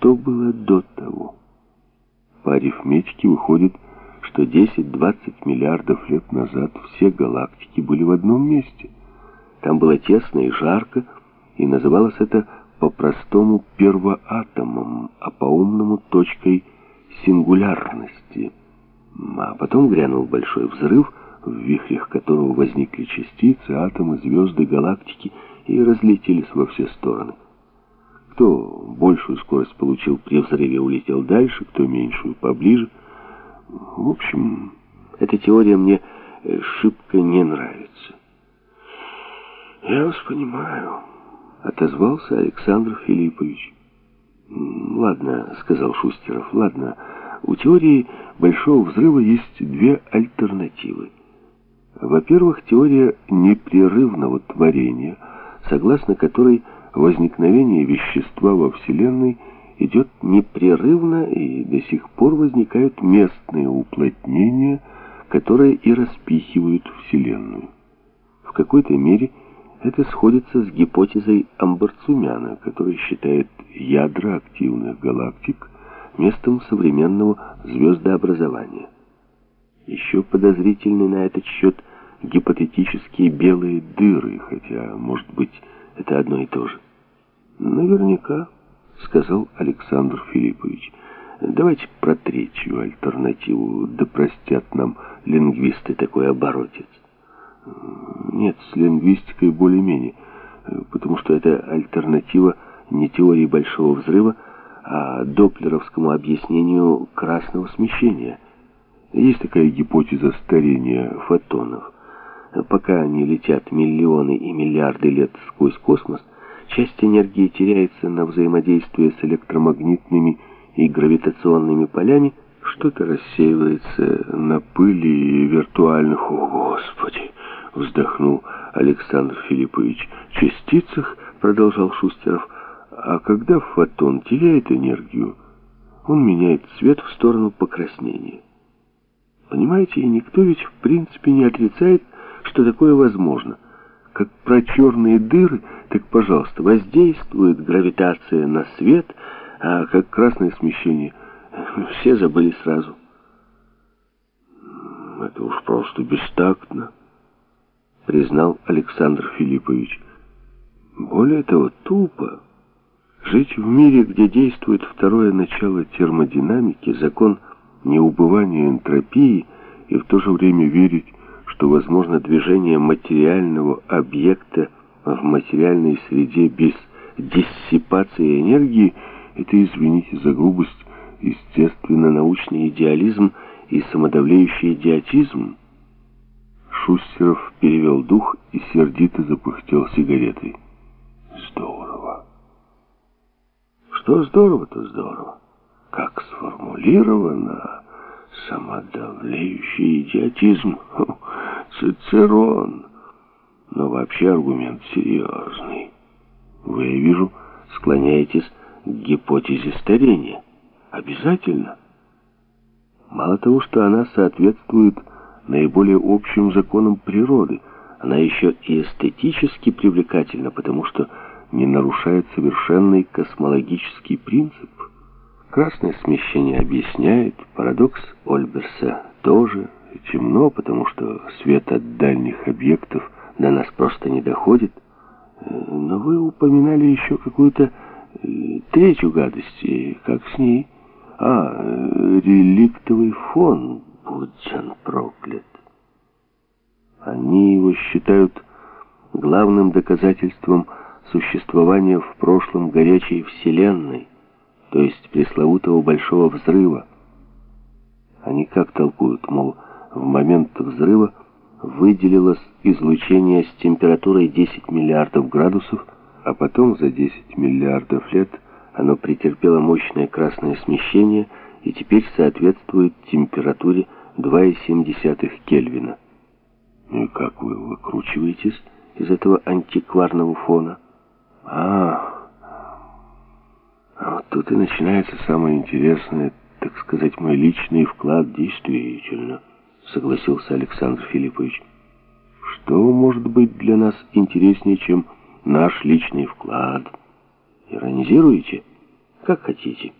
что было до того. По арифметике выходит, что 10-20 миллиардов лет назад все галактики были в одном месте. Там было тесно и жарко, и называлось это по-простому первоатомом, а по-умному точкой сингулярности. А потом грянул большой взрыв, в вихрях которого возникли частицы, атомы, звезды, галактики и разлетелись во все стороны. Кто большую скорость получил при взрыве, улетел дальше, кто меньшую, поближе. В общем, эта теория мне э, шибко не нравится. «Я вас понимаю», — отозвался Александр Филиппович. «Ладно», — сказал Шустеров, — «ладно. У теории Большого Взрыва есть две альтернативы. Во-первых, теория непрерывного творения, согласно которой возникновение вещества во Вселенной идет непрерывно, и до сих пор возникают местные уплотнения, которые и распихивают Вселенную. В какой-то мере это сходится с гипотезой Амбарцумяна, который считает ядра активных галактик местом современного звездообразования. Еще подозрительны на этот счет гипотетические белые дыры, хотя, может быть, это одно и то же. Наверняка, сказал Александр Филиппович. Давайте про третью альтернативу, да простят нам лингвисты такой оборотец. Нет, с лингвистикой более-менее, потому что это альтернатива не теории большого взрыва, а доплеровскому объяснению красного смещения. Есть такая гипотеза старения фотонов. Пока они летят миллионы и миллиарды лет сквозь космос, часть энергии теряется на взаимодействие с электромагнитными и гравитационными полями, что-то рассеивается на пыли виртуальных... О, Господи! Вздохнул Александр Филиппович. Частицах, продолжал Шустеров, а когда фотон теряет энергию, он меняет цвет в сторону покраснения. Понимаете, и никто ведь в принципе не отрицает, что такое возможно. Как про черные дыры, так, пожалуйста, воздействует гравитация на свет, а как красное смещение все забыли сразу. Это уж просто бестактно, признал Александр Филиппович. Более того, тупо. Жить в мире, где действует второе начало термодинамики, закон неубывания энтропии, и в то же время верить, что возможно движение материального объекта в материальной среде без диссипации энергии, это, извините за грубость, естественно-научный идеализм и самодавлеющий идиотизм. Шустеров перевел дух и сердито запыхтел сигаретой. Здорово. Что здорово, то здорово. Как сформулировано самодавлеющий идиотизм. Цицерон. Но вообще аргумент серьезный. Вы, я вижу, склоняетесь к гипотезе старения. Обязательно. Мало того, что она соответствует наиболее общим законам природы, она еще и эстетически привлекательна, потому что не нарушает совершенный космологический принцип. Красное смещение объясняет, парадокс Ольберса тоже темно, потому что свет от дальних объектов до нас просто не доходит. Но вы упоминали еще какую-то э, третью гадость, и как с ней? А, реликтовый фон, будь он проклят. Они его считают главным доказательством существования в прошлом горячей Вселенной, то есть пресловутого Большого Взрыва. Они как толкуют, мол, в момент взрыва выделилось излучение с температурой 10 миллиардов градусов, а потом за 10 миллиардов лет оно претерпело мощное красное смещение и теперь соответствует температуре 2,7 Кельвина. Ну и как вы выкручиваетесь из этого антикварного фона? А, а вот тут и начинается самое интересное, так сказать, мой личный вклад действительно, согласился Александр Филиппович. Что может быть для нас интереснее, чем наш личный вклад? Иронизируете? Как хотите.